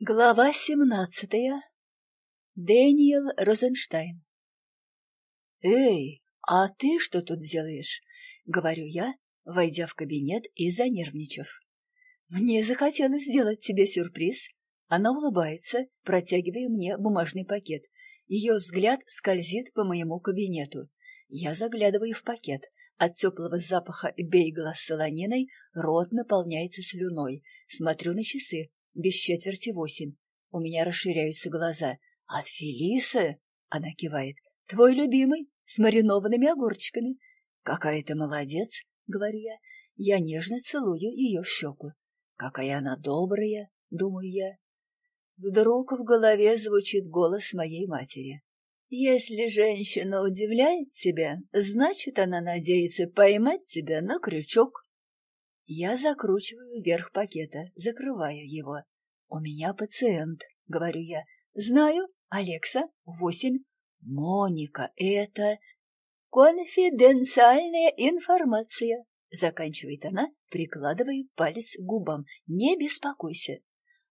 Глава семнадцатая. Дэниел Розенштайн. «Эй, а ты что тут делаешь?» — говорю я, войдя в кабинет и занервничав. «Мне захотелось сделать тебе сюрприз». Она улыбается, протягивая мне бумажный пакет. Ее взгляд скользит по моему кабинету. Я заглядываю в пакет. От теплого запаха бейгла с солониной рот наполняется слюной. Смотрю на часы без четверти восемь. У меня расширяются глаза. «От Фелисы?» — она кивает. «Твой любимый, с маринованными огурчиками». «Какая ты молодец!» — говорю я. Я нежно целую ее в щеку. «Какая она добрая!» — думаю я. Вдруг в голове звучит голос моей матери. «Если женщина удивляет тебя, значит, она надеется поймать тебя на крючок». Я закручиваю вверх пакета, закрывая его. «У меня пациент», — говорю я. «Знаю, Алекса, восемь». «Моника, это...» «Конфиденциальная информация», — заканчивает она, прикладывая палец к губам. «Не беспокойся».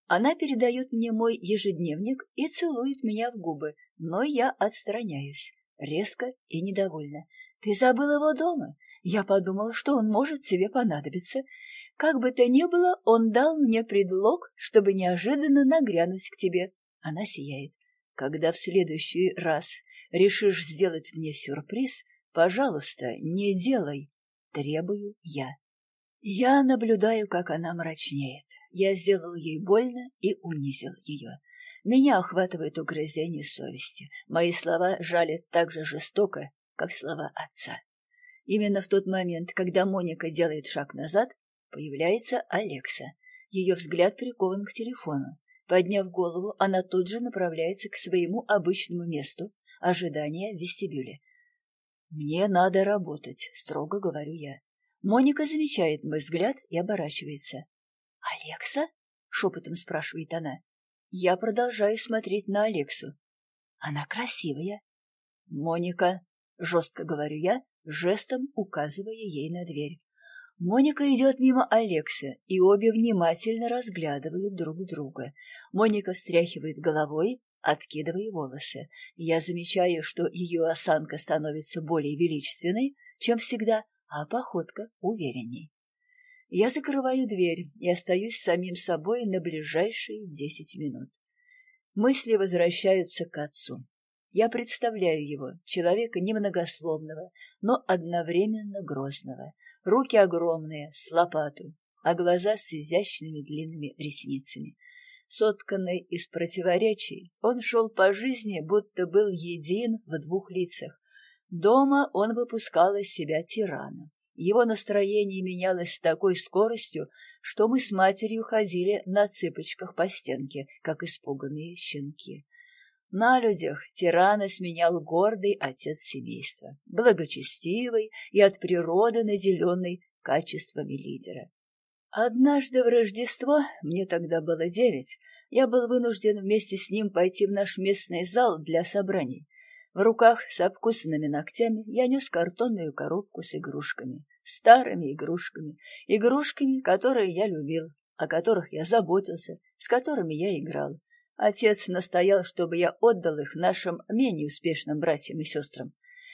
Она передает мне мой ежедневник и целует меня в губы, но я отстраняюсь, резко и недовольна. «Ты забыл его дома? Я подумала, что он может тебе понадобиться. Как бы то ни было, он дал мне предлог, чтобы неожиданно нагрянуть к тебе. Она сияет. Когда в следующий раз решишь сделать мне сюрприз, пожалуйста, не делай. Требую я. Я наблюдаю, как она мрачнеет. Я сделал ей больно и унизил ее. Меня охватывает угрызение совести. Мои слова жалят так же жестоко, как слова отца. Именно в тот момент, когда Моника делает шаг назад, появляется Алекса. Ее взгляд прикован к телефону. Подняв голову, она тут же направляется к своему обычному месту ожидания в вестибюле. «Мне надо работать», — строго говорю я. Моника замечает мой взгляд и оборачивается. «Алекса?» — шепотом спрашивает она. Я продолжаю смотреть на Алексу. Она красивая. «Моника», — жестко говорю я, жестом указывая ей на дверь. Моника идет мимо Алекса, и обе внимательно разглядывают друг друга. Моника встряхивает головой, откидывая волосы. Я замечаю, что ее осанка становится более величественной, чем всегда, а походка уверенней. Я закрываю дверь и остаюсь самим собой на ближайшие десять минут. Мысли возвращаются к отцу. Я представляю его, человека немногословного, но одновременно грозного. Руки огромные, с лопату, а глаза с изящными длинными ресницами. Сотканный из противоречий, он шел по жизни, будто был един в двух лицах. Дома он выпускал из себя тирана. Его настроение менялось с такой скоростью, что мы с матерью ходили на цыпочках по стенке, как испуганные щенки. На людях тирана сменял гордый отец семейства, благочестивый и от природы наделенный качествами лидера. Однажды в Рождество, мне тогда было девять, я был вынужден вместе с ним пойти в наш местный зал для собраний. В руках с обкусанными ногтями я нес картонную коробку с игрушками, старыми игрушками, игрушками, которые я любил, о которых я заботился, с которыми я играл. Отец настоял, чтобы я отдал их нашим менее успешным братьям и сестрам.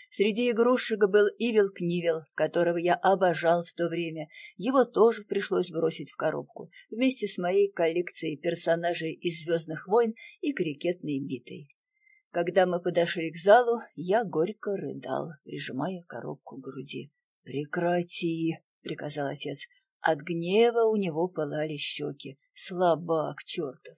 Среди игрушек был Ивил Книвил, которого я обожал в то время. Его тоже пришлось бросить в коробку, вместе с моей коллекцией персонажей из «Звездных войн» и крикетной битой. Когда мы подошли к залу, я горько рыдал, прижимая коробку к груди. «Прекрати!» — приказал отец. От гнева у него пылали щеки. Слабак чертов!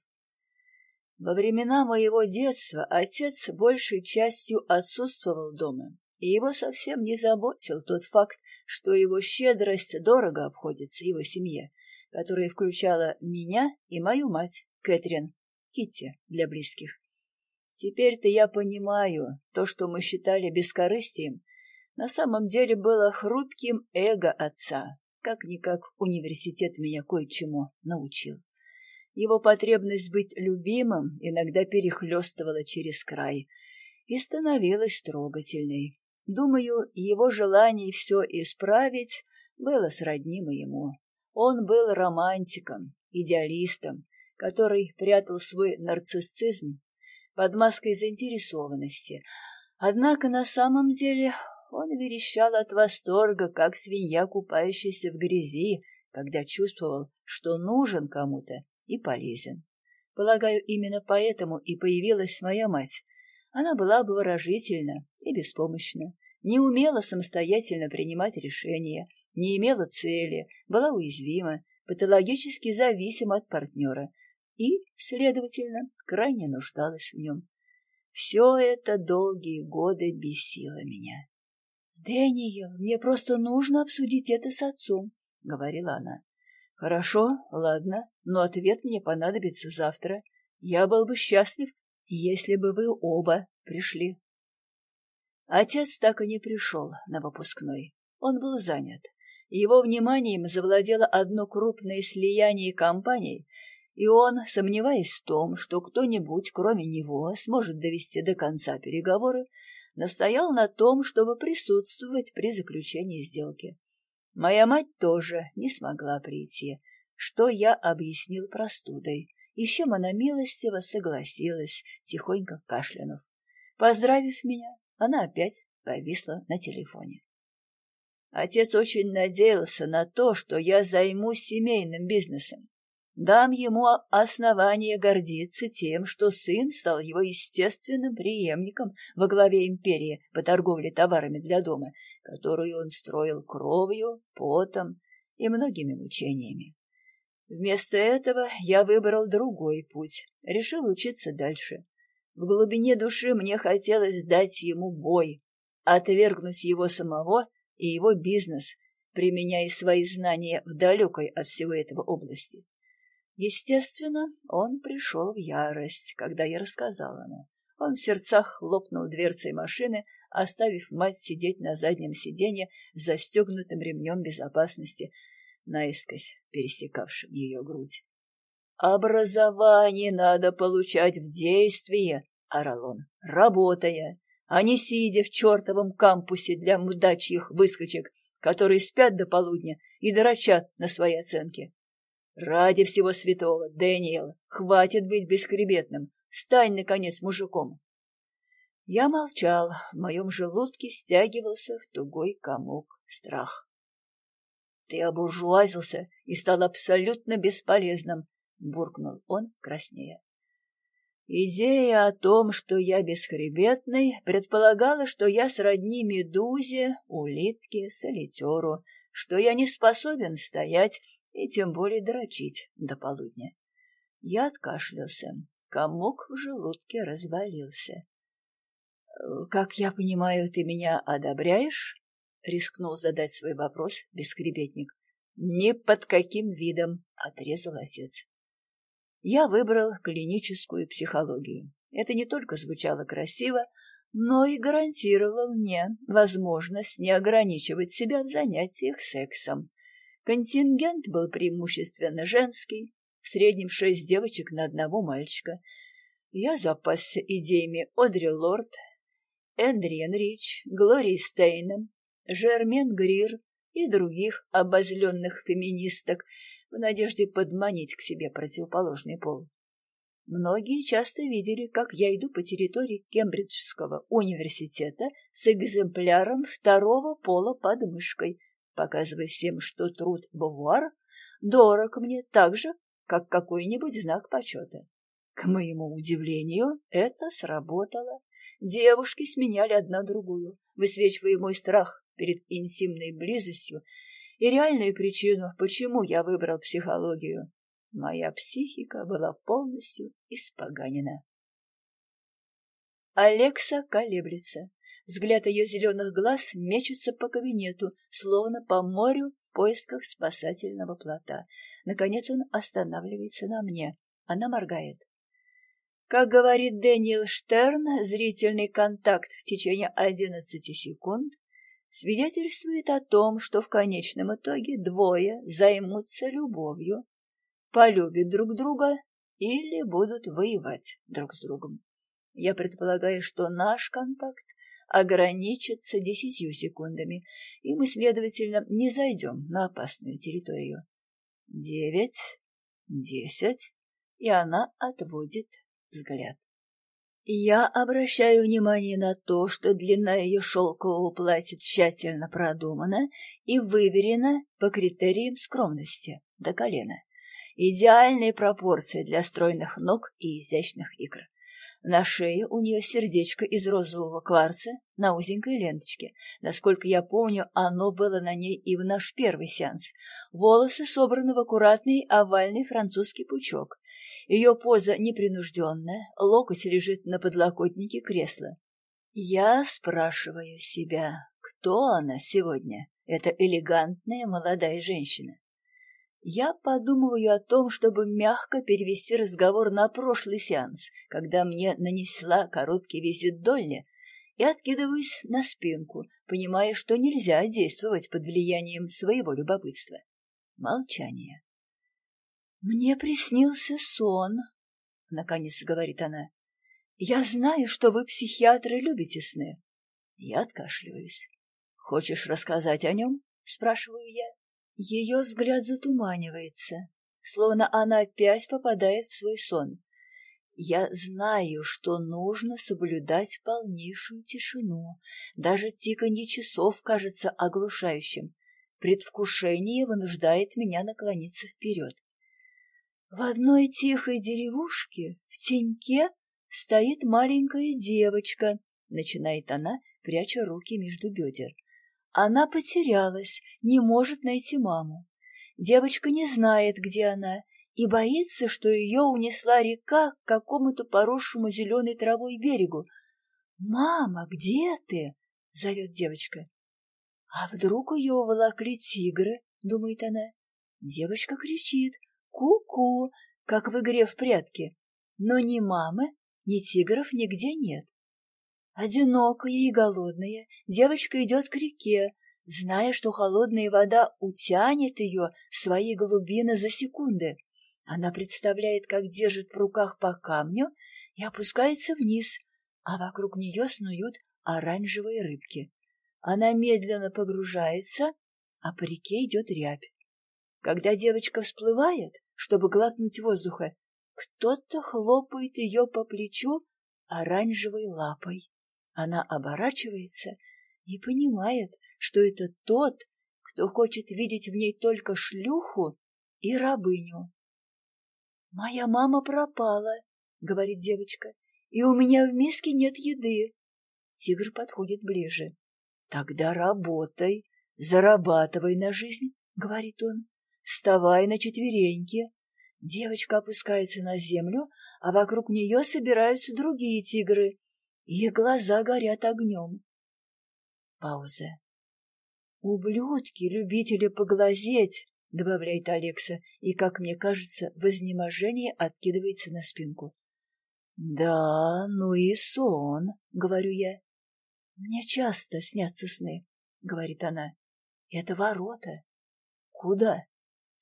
Во времена моего детства отец большей частью отсутствовал дома, и его совсем не заботил тот факт, что его щедрость дорого обходится его семье, которая включала меня и мою мать, Кэтрин, Китти для близких. Теперь-то я понимаю, то, что мы считали бескорыстием, на самом деле было хрупким эго отца. Как-никак университет меня кое-чему научил. Его потребность быть любимым иногда перехлестывала через край и становилась трогательной. Думаю, его желание все исправить было сродни моему. Он был романтиком, идеалистом, который прятал свой нарциссизм под маской заинтересованности. Однако на самом деле он верещал от восторга, как свинья, купающаяся в грязи, когда чувствовал, что нужен кому-то и полезен. Полагаю, именно поэтому и появилась моя мать. Она была бы выражительна и беспомощна, не умела самостоятельно принимать решения, не имела цели, была уязвима, патологически зависима от партнера и, следовательно, крайне нуждалась в нем. Все это долгие годы бесило меня. «Дэниел, мне просто нужно обсудить это с отцом», — говорила она. «Хорошо, ладно, но ответ мне понадобится завтра. Я был бы счастлив, если бы вы оба пришли». Отец так и не пришел на выпускной. Он был занят. Его вниманием завладело одно крупное слияние компаний, и он, сомневаясь в том, что кто-нибудь, кроме него, сможет довести до конца переговоры, настоял на том, чтобы присутствовать при заключении сделки. Моя мать тоже не смогла прийти, что я объяснил простудой, и она милостиво согласилась, тихонько кашлянув. Поздравив меня, она опять повисла на телефоне. Отец очень надеялся на то, что я займусь семейным бизнесом. Дам ему основание гордиться тем, что сын стал его естественным преемником во главе империи по торговле товарами для дома, которую он строил кровью, потом и многими мучениями. Вместо этого я выбрал другой путь, решил учиться дальше. В глубине души мне хотелось дать ему бой, отвергнуть его самого и его бизнес, применяя свои знания в далекой от всего этого области. Естественно, он пришел в ярость, когда я рассказала ему. Он в сердцах хлопнул дверцей машины, оставив мать сидеть на заднем сиденье с застегнутым ремнем безопасности, наискось пересекавшим ее грудь. «Образование надо получать в действии», — орал он, — «работая, а не сидя в чертовом кампусе для мудачьих выскочек, которые спят до полудня и дрочат на свои оценки. Ради всего святого, Дэниел, хватит быть бесхребетным. Стань, наконец, мужиком. Я молчал, в моем желудке стягивался в тугой комок страх. Ты обуржуазился и стал абсолютно бесполезным, буркнул он краснея. Идея о том, что я бесхребетный, предполагала, что я сродни медузе, улитке, солитеру, что я не способен стоять и тем более дрочить до полудня. Я откашлялся. Комок в желудке развалился. — Как я понимаю, ты меня одобряешь? — рискнул задать свой вопрос бескребетник. — Ни под каким видом, — отрезал отец. Я выбрал клиническую психологию. Это не только звучало красиво, но и гарантировало мне возможность не ограничивать себя в занятиях сексом. Контингент был преимущественно женский, в среднем шесть девочек на одного мальчика. Я запасся идеями Одри Лорд, Эндриен Рич, Глории Стейном, Жермен Грир и других обозленных феминисток в надежде подманить к себе противоположный пол. Многие часто видели, как я иду по территории Кембриджского университета с экземпляром второго пола под мышкой, показывая всем, что труд Бовуар дорог мне так же, как какой-нибудь знак почета. К моему удивлению, это сработало. Девушки сменяли одна другую, высвечивая мой страх перед интимной близостью и реальную причину, почему я выбрал психологию. Моя психика была полностью испоганена. Алекса колеблется. Взгляд ее зеленых глаз мечется по кабинету, словно по морю в поисках спасательного плота. Наконец он останавливается на мне. Она моргает. Как говорит Дэниел Штерн, зрительный контакт в течение одиннадцати секунд свидетельствует о том, что в конечном итоге двое займутся любовью, полюбят друг друга или будут воевать друг с другом. Я предполагаю, что наш контакт ограничится десятью секундами, и мы, следовательно, не зайдем на опасную территорию. Девять, десять. и она отводит взгляд. Я обращаю внимание на то, что длина ее шелкового платья тщательно продумана и выверена по критериям скромности до колена. Идеальные пропорции для стройных ног и изящных игр. На шее у нее сердечко из розового кварца на узенькой ленточке. Насколько я помню, оно было на ней и в наш первый сеанс. Волосы собраны в аккуратный овальный французский пучок. Ее поза непринужденная, локоть лежит на подлокотнике кресла. Я спрашиваю себя, кто она сегодня, эта элегантная молодая женщина. Я подумываю о том, чтобы мягко перевести разговор на прошлый сеанс, когда мне нанесла короткий визит Долли, и откидываюсь на спинку, понимая, что нельзя действовать под влиянием своего любопытства. Молчание. «Мне приснился сон», — наконец говорит она. «Я знаю, что вы, психиатры, любите сны». Я откашливаюсь. «Хочешь рассказать о нем?» — спрашиваю я. Ее взгляд затуманивается, словно она опять попадает в свой сон. Я знаю, что нужно соблюдать полнейшую тишину. Даже тиканье часов кажется оглушающим. Предвкушение вынуждает меня наклониться вперед. В одной тихой деревушке, в теньке, стоит маленькая девочка, начинает она, пряча руки между бедер. Она потерялась, не может найти маму. Девочка не знает, где она, и боится, что ее унесла река к какому-то поросшему зеленой травой берегу. «Мама, где ты?» — зовет девочка. «А вдруг ее уволокли тигры?» — думает она. Девочка кричит Ку-ку, как в игре в прятки. Но ни мамы, ни тигров нигде нет. Одинокая и голодная, девочка идет к реке, зная, что холодная вода утянет ее в свои глубины за секунды. Она представляет, как держит в руках по камню и опускается вниз, а вокруг нее снуют оранжевые рыбки. Она медленно погружается, а по реке идет рябь. Когда девочка всплывает, чтобы глотнуть воздуха, кто-то хлопает ее по плечу оранжевой лапой. Она оборачивается и понимает, что это тот, кто хочет видеть в ней только шлюху и рабыню. «Моя мама пропала», — говорит девочка, — «и у меня в миске нет еды». Тигр подходит ближе. «Тогда работай, зарабатывай на жизнь», — говорит он. Вставай на четвереньки. Девочка опускается на землю, а вокруг нее собираются другие тигры. Их глаза горят огнем. Пауза. «Ублюдки, любители поглазеть!» — добавляет Алекса, и, как мне кажется, в изнеможении откидывается на спинку. «Да, ну и сон», — говорю я. «Мне часто снятся сны», — говорит она. «Это ворота». «Куда?»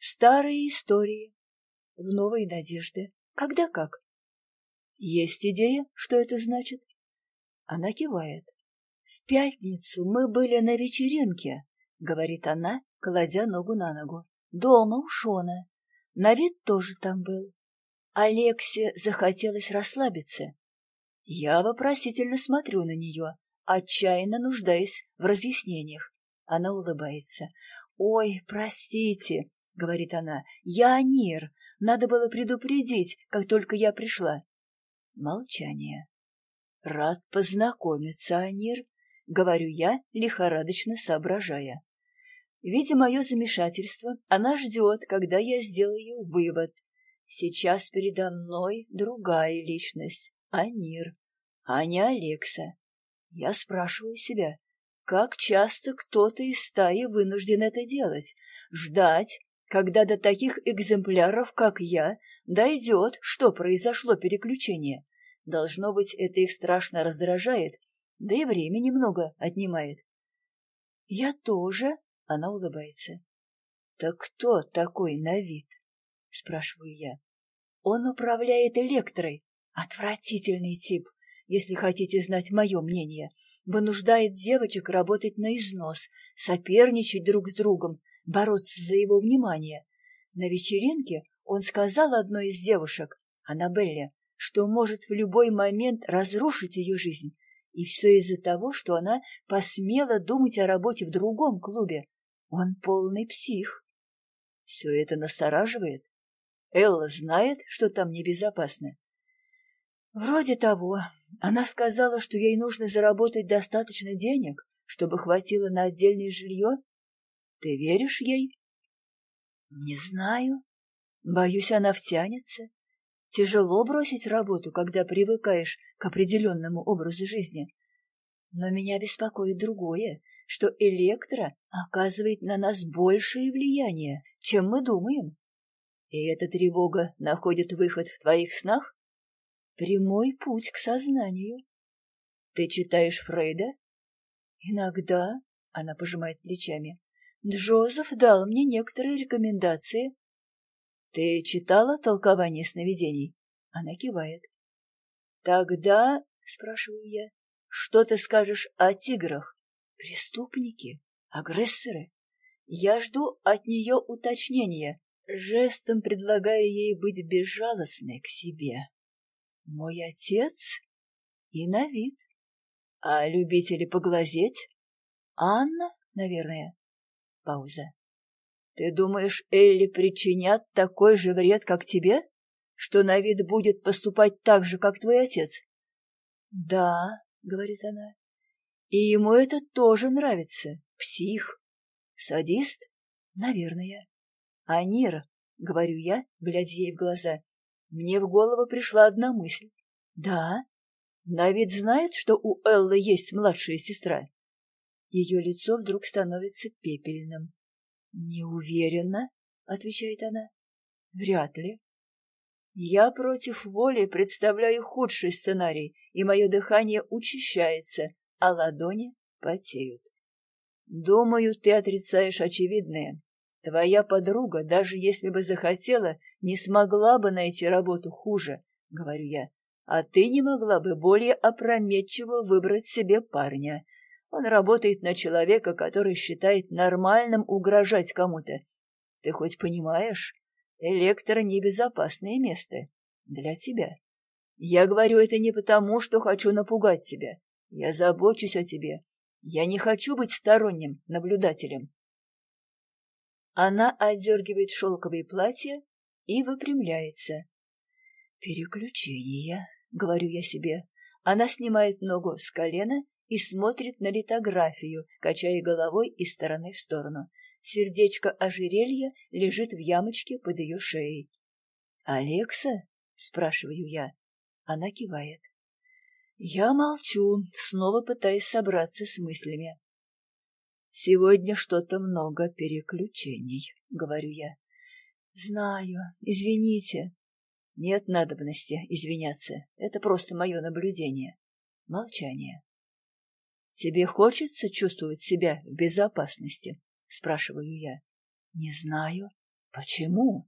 Старые истории, в новые надежды. Когда как? Есть идея, что это значит? Она кивает. В пятницу мы были на вечеринке, говорит она, кладя ногу на ногу. Дома у Шона. На вид тоже там был. Алексе захотелось расслабиться. Я вопросительно смотрю на нее, отчаянно нуждаясь в разъяснениях. Она улыбается. «Ой, простите, — говорит она, — я Анир. Надо было предупредить, как только я пришла. Молчание. Рад познакомиться, Анир, — говорю я, лихорадочно соображая. Видя мое замешательство, она ждет, когда я сделаю вывод. Сейчас передо мной другая личность, Анир, а не Алекса. Я спрашиваю себя, как часто кто-то из стаи вынужден это делать? Ждать, когда до таких экземпляров, как я, дойдет, что произошло переключение. Должно быть, это их страшно раздражает, да и время немного отнимает. — Я тоже, — она улыбается. — Так кто такой на вид? — спрашиваю я. — Он управляет электрой. Отвратительный тип, если хотите знать мое мнение. Вынуждает девочек работать на износ, соперничать друг с другом, бороться за его внимание. На вечеринке он сказал одной из девушек, Аннабелле, что может в любой момент разрушить ее жизнь. И все из-за того, что она посмела думать о работе в другом клубе. Он полный псих. Все это настораживает. Элла знает, что там небезопасно. Вроде того. Она сказала, что ей нужно заработать достаточно денег, чтобы хватило на отдельное жилье. Ты веришь ей? Не знаю. Боюсь, она втянется. Тяжело бросить работу, когда привыкаешь к определенному образу жизни. Но меня беспокоит другое, что электро оказывает на нас большее влияние, чем мы думаем. И эта тревога находит выход в твоих снах? Прямой путь к сознанию. Ты читаешь Фрейда? Иногда, она пожимает плечами. Джозеф дал мне некоторые рекомендации. Ты читала толкование сновидений? Она кивает. Тогда, спрашиваю я, что ты скажешь о тиграх? Преступники? Агрессоры? Я жду от нее уточнения, жестом предлагая ей быть безжалостной к себе. Мой отец и на вид. А любители поглазеть? Анна, наверное. Пауза. Ты думаешь, Элли причинят такой же вред, как тебе? Что на вид будет поступать так же, как твой отец? Да, говорит она. И ему это тоже нравится. Псих. Садист? Наверное. А говорю я, глядя ей в глаза, мне в голову пришла одна мысль. Да, на вид знает, что у Эллы есть младшая сестра. Ее лицо вдруг становится пепельным. Не уверена, отвечает она. Вряд ли. Я против воли представляю худший сценарий, и мое дыхание учащается, а ладони потеют. Думаю, ты отрицаешь очевидное. Твоя подруга, даже если бы захотела, не смогла бы найти работу хуже, — говорю я. А ты не могла бы более опрометчиво выбрать себе парня. Он работает на человека, который считает нормальным угрожать кому-то. Ты хоть понимаешь? Электро — небезопасное место. Для тебя. Я говорю это не потому, что хочу напугать тебя. Я забочусь о тебе. Я не хочу быть сторонним наблюдателем. Она отдергивает шелковые платья и выпрямляется. «Переключение», — говорю я себе. Она снимает ногу с колена и смотрит на литографию, качая головой из стороны в сторону. Сердечко ожерелья лежит в ямочке под ее шеей. «Алекса?» — спрашиваю я. Она кивает. Я молчу, снова пытаясь собраться с мыслями. Сегодня что-то много переключений, говорю я. Знаю, извините. Нет надобности извиняться. Это просто мое наблюдение. Молчание. Тебе хочется чувствовать себя в безопасности? Спрашиваю я. Не знаю. Почему?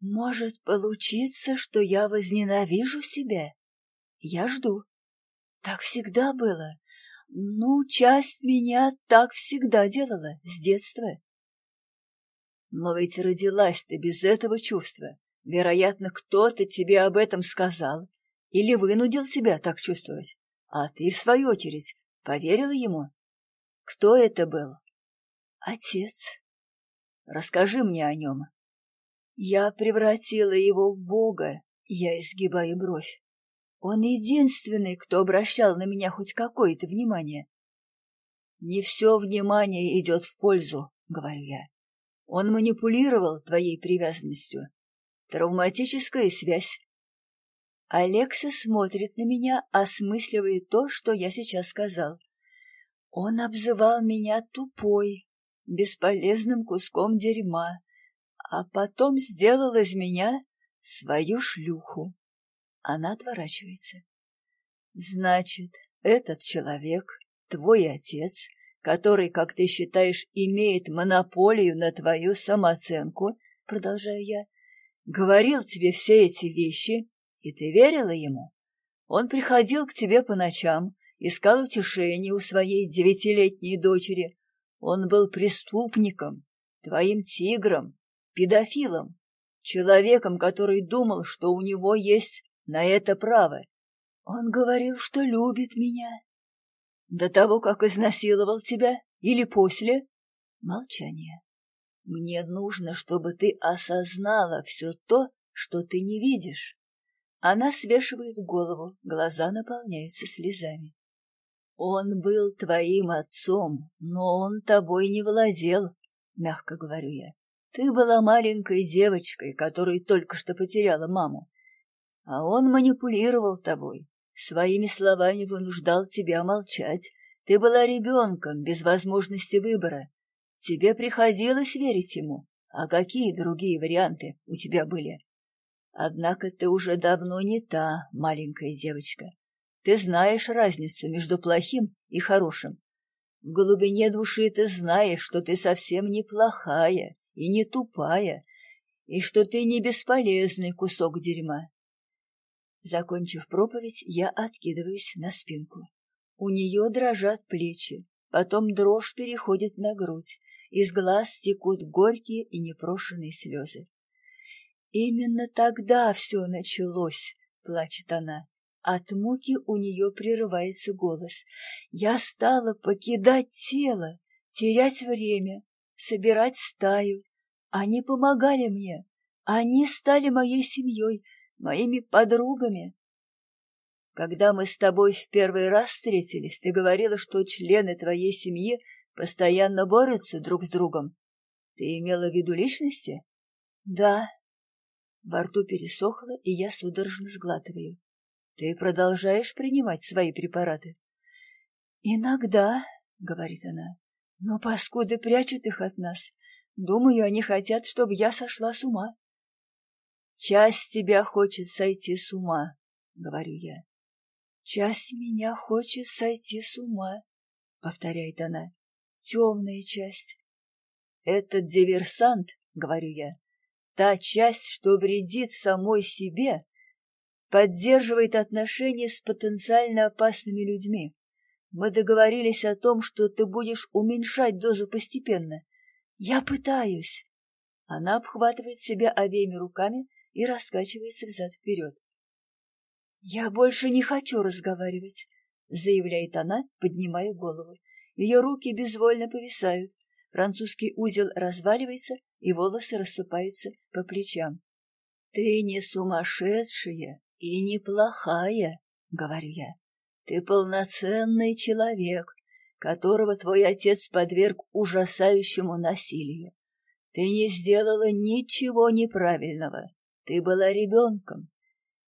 Может получиться, что я возненавижу себя? Я жду. Так всегда было. Ну, часть меня так всегда делала, с детства. Но ведь родилась ты без этого чувства. Вероятно, кто-то тебе об этом сказал или вынудил тебя так чувствовать. А ты, в свою очередь, поверила ему? Кто это был? Отец. Расскажи мне о нем. Я превратила его в Бога, я изгибаю бровь. Он единственный, кто обращал на меня хоть какое-то внимание. «Не все внимание идет в пользу», — говорю я. «Он манипулировал твоей привязанностью. Травматическая связь». Алекса смотрит на меня, осмысливая то, что я сейчас сказал. Он обзывал меня тупой, бесполезным куском дерьма, а потом сделал из меня свою шлюху. Она отворачивается. Значит, этот человек, твой отец, который, как ты считаешь, имеет монополию на твою самооценку, продолжаю я, говорил тебе все эти вещи, и ты верила ему? Он приходил к тебе по ночам, искал утешение у своей девятилетней дочери. Он был преступником, твоим тигром, педофилом. человеком, который думал, что у него есть на это право. Он говорил, что любит меня. До того, как изнасиловал тебя или после? Молчание. Мне нужно, чтобы ты осознала все то, что ты не видишь. Она свешивает голову, глаза наполняются слезами. Он был твоим отцом, но он тобой не владел, мягко говорю я. Ты была маленькой девочкой, которая только что потеряла маму. А он манипулировал тобой, своими словами вынуждал тебя молчать. Ты была ребенком, без возможности выбора. Тебе приходилось верить ему. А какие другие варианты у тебя были? Однако ты уже давно не та маленькая девочка. Ты знаешь разницу между плохим и хорошим. В глубине души ты знаешь, что ты совсем не плохая и не тупая, и что ты не бесполезный кусок дерьма. Закончив проповедь, я откидываюсь на спинку. У нее дрожат плечи, потом дрожь переходит на грудь, из глаз текут горькие и непрошенные слезы. «Именно тогда все началось», — плачет она. От муки у нее прерывается голос. Я стала покидать тело, терять время, собирать стаю. Они помогали мне. Они стали моей семьей, моими подругами. Когда мы с тобой в первый раз встретились, ты говорила, что члены твоей семьи постоянно борются друг с другом. Ты имела в виду личности? Да. Во рту пересохло, и я судорожно сглатываю. Ты продолжаешь принимать свои препараты? Иногда, говорит она, но паскуды прячут их от нас. Думаю, они хотят, чтобы я сошла с ума. Часть тебя хочет сойти с ума, говорю я. Часть меня хочет сойти с ума, повторяет она. Темная часть. Этот диверсант, говорю я, та часть, что вредит самой себе поддерживает отношения с потенциально опасными людьми. Мы договорились о том, что ты будешь уменьшать дозу постепенно. Я пытаюсь. Она обхватывает себя обеими руками и раскачивается взад-вперед. «Я больше не хочу разговаривать», — заявляет она, поднимая голову. Ее руки безвольно повисают, французский узел разваливается, и волосы рассыпаются по плечам. «Ты не сумасшедшая и неплохая, — говорю я. Ты полноценный человек, которого твой отец подверг ужасающему насилию. Ты не сделала ничего неправильного. Ты была ребенком.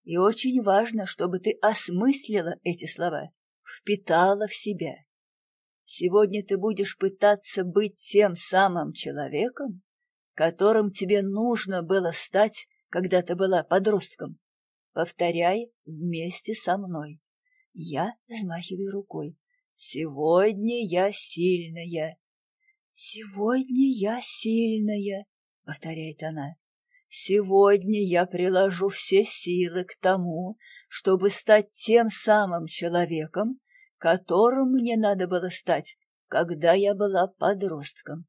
И очень важно, чтобы ты осмыслила эти слова, впитала в себя. Сегодня ты будешь пытаться быть тем самым человеком, которым тебе нужно было стать, когда ты была подростком. Повторяй вместе со мной. Я взмахиваю рукой. Сегодня я сильная. Сегодня я сильная, повторяет она. Сегодня я приложу все силы к тому, чтобы стать тем самым человеком, которым мне надо было стать, когда я была подростком.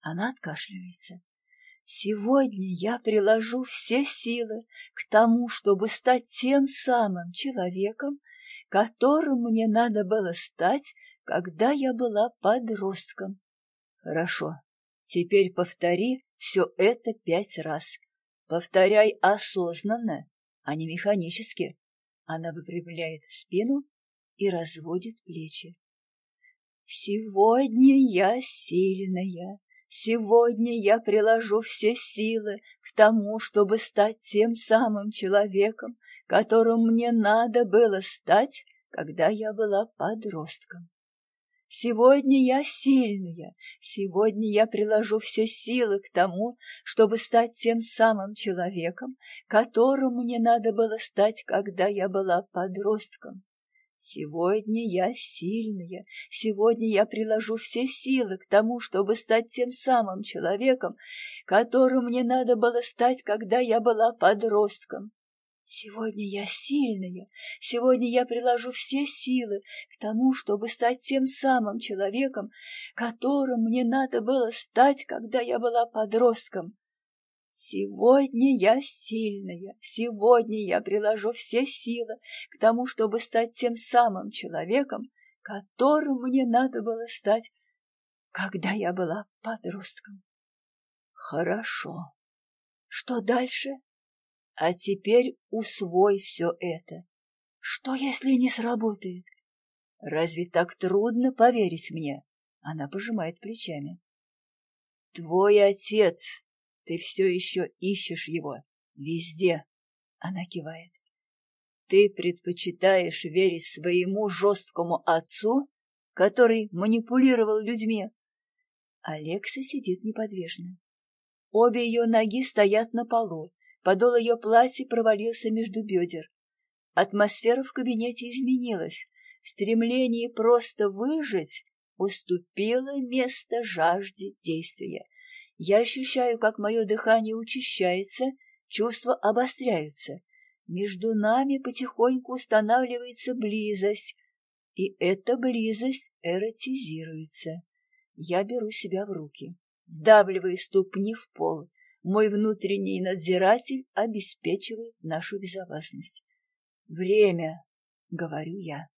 Она откашливается. Сегодня я приложу все силы к тому, чтобы стать тем самым человеком, которым мне надо было стать, когда я была подростком. Хорошо, теперь повтори все это пять раз. Повторяй осознанно, а не механически. Она выпрямляет спину и разводит плечи. Сегодня я сильная. Сегодня я приложу все силы к тому, чтобы стать тем самым человеком, которым мне надо было стать, когда я была подростком. Сегодня я сильная, сегодня я приложу все силы к тому, чтобы стать тем самым человеком, которым мне надо было стать, когда я была подростком. Сегодня я сильная, сегодня я приложу все силы к тому, чтобы стать тем самым человеком, которым мне надо было стать, когда я была подростком. Сегодня я сильная, сегодня я приложу все силы к тому, чтобы стать тем самым человеком, которым мне надо было стать, когда я была подростком. Сегодня я сильная, сегодня я приложу все силы к тому, чтобы стать тем самым человеком, которым мне надо было стать, когда я была подростком. Хорошо. Что дальше? А теперь усвой все это. Что, если не сработает? Разве так трудно поверить мне? Она пожимает плечами. Твой отец, ты все еще ищешь его. Везде. Она кивает. Ты предпочитаешь верить своему жесткому отцу, который манипулировал людьми? Алекса сидит неподвижно. Обе ее ноги стоят на полу, подол ее платья провалился между бедер. Атмосфера в кабинете изменилась. Стремление просто выжить уступило место жажде действия. Я ощущаю, как мое дыхание учащается, чувства обостряются. Между нами потихоньку устанавливается близость, и эта близость эротизируется. Я беру себя в руки, вдавливая ступни в пол. Мой внутренний надзиратель обеспечивает нашу безопасность. Время, говорю я.